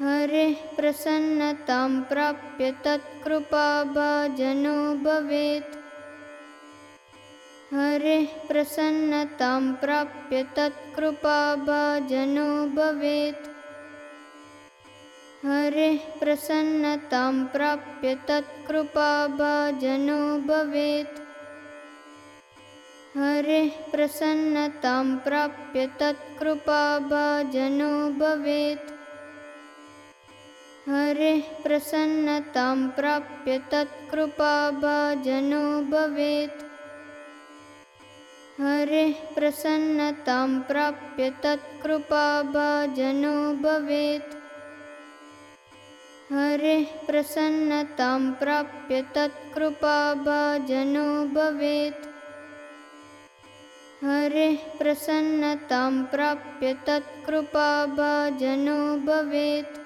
हरेः प्रसन्नतां प्राप्य तत्कृपाभाजनो भवेत्। हरेः प्रसन्नतां प्राप्य तत्कृपाभाजनो भवेत्। हरेः प्रसन्नतां प्राप्य तत्कृपाभाजनो भवेत्। हरेः प्रसन्नतां प्राप्य तत्कृपाभाजनो भवेत् हरेः प्रसन्नतां प्राप्य तत्कृपाभाजनो भवेत्। हरेः प्रसन्नतां प्राप्य तत्कृपाभाजनो भवेत्। हरेः प्रसन्नतां प्राप्य तत्कृपाभाजनो भवेत्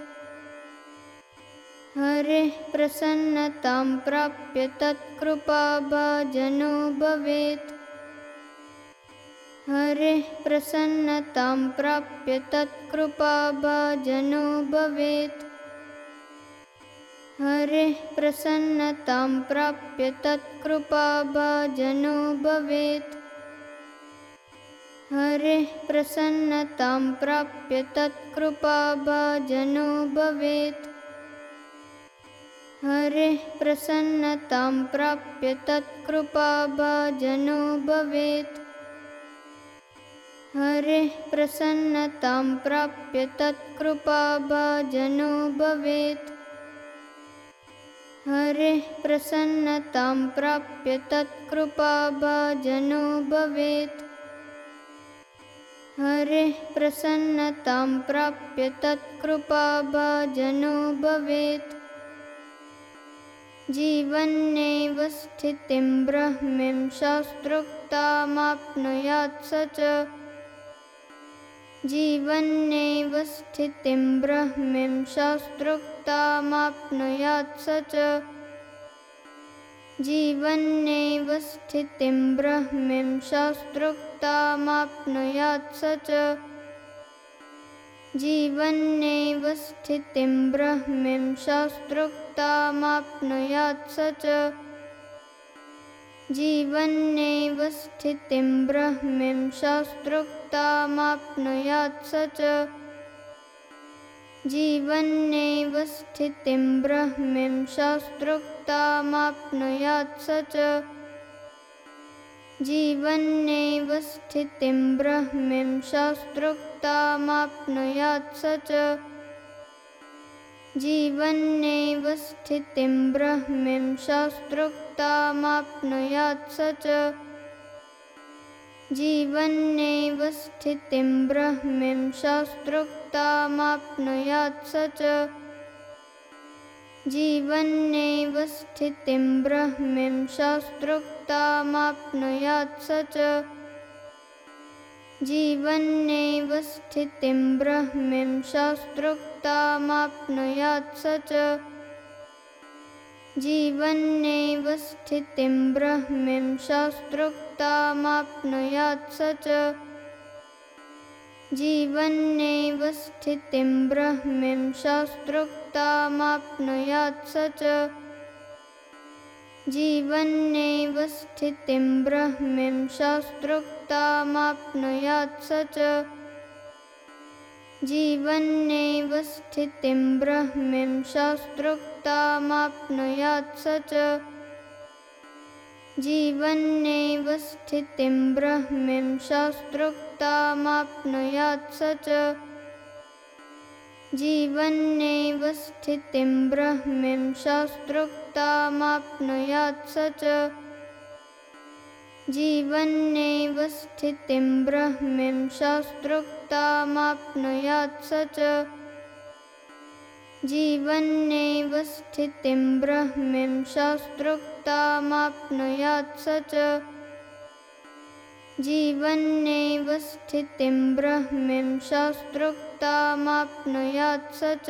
हरेः प्रसन्नतां प्राप्य तत्कृपाभाजनो भवेत्। हरेः प्रसन्नतां प्राप्य तत्कृपाभाजनो भवेत्। हरेः प्रसन्नतां प्राप्य तत्कृपाभाजनो भवेत्। हरेः प्रसन्नतां प्राप्य तत्कृपाभाजनो भवेत् हरेः प्रसन्नतां प्राप्य तत्कृपाभाजनो भवेत्। हरेः प्रसन्नतां प्राप्य तत्कृपाभाजनो भवेत्। हरेः प्रसन्नतां प्राप्य तत्कृपाभाजनो भवेत् जीवन्नेव स्थितिं ब्रह्मीं शास्त्रोक्तामाप्नुयात् स च। जीवन्नेव स्थितिं ब्रह्मीं शास्त्रोक्तामाप्नुयात् स च। जीवन्नेव स्थितिं ब्रह्मीं शास्त्रोक्तामाप्नुयात् स च। जीवन्नेव स्थितिं ब्रह्मीं शास्त्रोक्तामाप्नुयात् स च। जीवन्नेव स्थितिं ब्रह्मीं शास्त्रोक्तामाप्नुयात् स च। जीवन्नेव स्थितिं ब्रह्मीं शास्त्रोक्तामाप्नुयात् स च। जीवन्नेव स्थितिं ब्रह्मीं शास्त्रोक्तामाप्नुयात् स च स्थितिं ब्रह्मीं शास्त्रोक्तामाप्नुयात् स च। जीवन्नेव स्थितिं ब्रह्मीं शास्त्रोक्तामाप्नुयात् स च। जीवन्नेव स्थितिं ब्रह्मीं शास्त्रोक्तामाप्नुयात् स च जीवन्नेव स्थितिं ब्रह्मीं शास्त्रोक्तामाप्नुयात् स च। जीवन्नेव स्थितिं ब्रह्मीं शास्त्रोक्तामाप्नुयात् स च। जीवन्नेव स्थितिं ब्रह्मीं शास्त्रोक्तामाप्नुयात् स च स्थितिं ब्रह्मीं शास्त्रोक्तामाप्नुयात् स च। जीवन्नेव स्थितिं ब्रह्मीं शास्त्रोक्तामाप्नुयात् स च। जीवन्नेव स्थितिं ब्रह्मीं शास्त्रोक्तामाप्नुयात् स च स्थितिं ब्रह्मीं शास्त्रोक्तामाप्नुयात् स च। जीवन्नेव स्थितिं ब्रह्मीं शास्त्रोक्तामाप्नुयात् स च। जीवन्नेव स्थितिं ब्रह्मीं शास्त्रोक्तामाप्नुयात् स च। जीवन्नेव स्थितिं ब्रह्मीं शास्त्रोक्तामाप्नुयात् स च।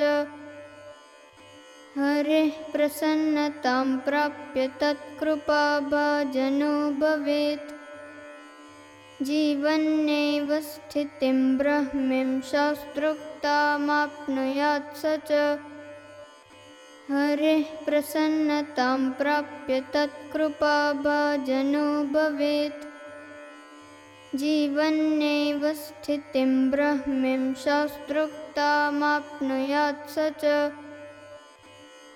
हरेः प्रसन्नतां प्राप्य तत्कृपाभाजनो भवेत् जीवन्नेव स्थितिं ब्रह्मीं शास्त्रोक्तामाप्नुयात् स च। हरेः प्रसन्नतां प्राप्य तत्कृपाभाजनो भवेत् जीवन्नेव स्थितिं ब्रह्मीं शास्त्रोक्तामाप्नुयात् स च।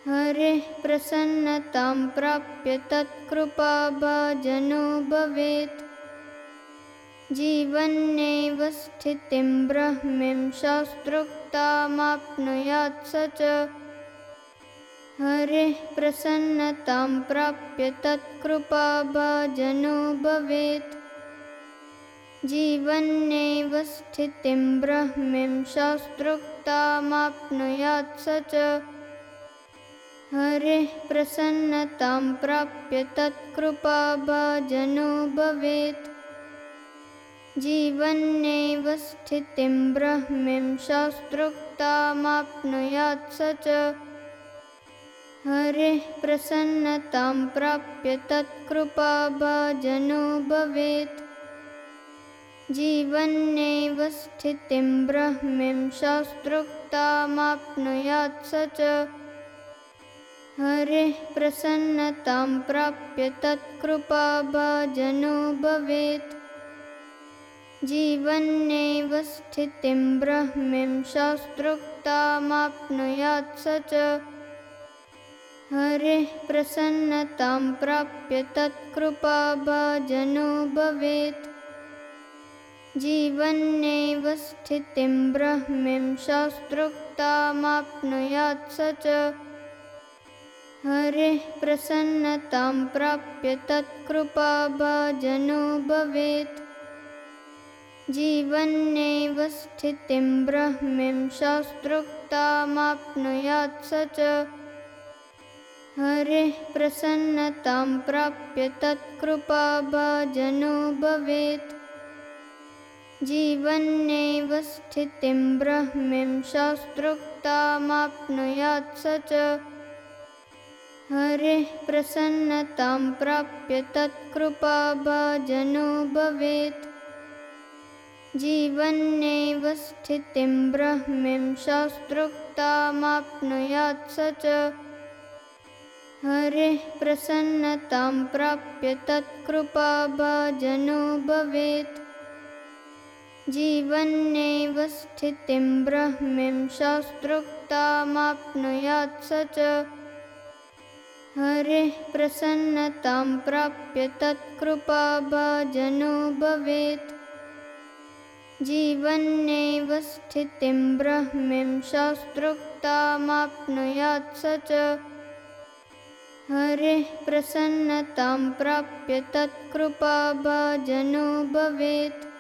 हरेः प्रसन्नतां प्राप्य तत्कृपाभाजनो भवेत्। जीवन्नेव स्थितिं ब्रह्मीं शास्त्रोक्तामाप्नुयात् स च। हरेः प्रसन्नतां प्राप्य तत्कृपाभाजनो भवेत् जीवन्नेव स्थितिं ब्रह्मीं शास्त्रोक्तामाप्नुयात् स च। हरेः प्रसन्नतां प्राप्य तत्कृपाभाजनो भवेत्। जीवन्नेव स्थितिं ब्रह्मीं शास्त्रोक्तामाप्नुयात् स च। हरेः प्रसन्नतां प्राप्य तत्कृपाभाजनो भवेत् जीवन्नेव स्थितिं ब्रह्मीं शास्त्रोक्तामाप्नुयात् स च। हरेः प्रसन्नतां प्राप्य तत्कृपाभाजनो भवेत्। जीवन्नेव स्थितिं ब्रह्मीं शास्त्रोक्तामाप्नुयात् स च। हरेः प्रसन्नतां प्राप्य तत्कृपाभाजनो भवेत् जीवन्नेव स्थितिं ब्रह्मीं शास्त्रोक्तामाप्नुयात् स च। हरेः प्रसन्नतां प्राप्य तत्कृपाभाजनो भवेत्। जीवन्नेव स्थितिं ब्रह्मीं शास्त्रोक्तामाप्नुयात् स च। हरेः प्रसन्नतां प्राप्य तत्कृपाभाजनो भवेत् जीवन्नेव स्थितिं ब्रह्मीं शास्त्रोक्तामाप्नुयात् स च। हरेः प्रसन्नतां प्राप्य तत्कृपाभाजनो भवेत्। जीवन्नेव स्थितिं ब्रह्मीं शास्त्रोक्तामाप्नुयात् स च। हरेः प्रसन्नतां प्राप्य तत्कृपाभाजनो भवेत् जीवन्नेव स्थितिं ब्रह्मीं शास्त्रोक्तामाप्नुयात् स च। हरेः प्रसन्नतां प्राप्य तत्कृपाभाजनो भवेत्। जीवन्नेव स्थितिं ब्रह्मीं शास्त्रोक्तामाप्नुयात् स च। हरेः प्रसन्नतां प्राप्य तत्कृपाभाजनो भवेत्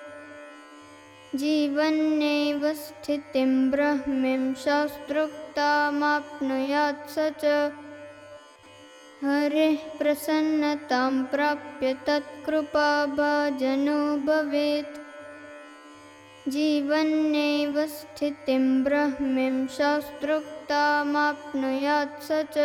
जीवन्नेव स्थितिं ब्रह्मीं शास्त्रोक्तामाप्नुयात् स च। हरेः प्रसन्नतां प्राप्य तत्कृपाभाजनो भवेत्। जीवन्नेव स्थितिं ब्रह्मीं शास्त्रोक्तामाप्नुयात् स च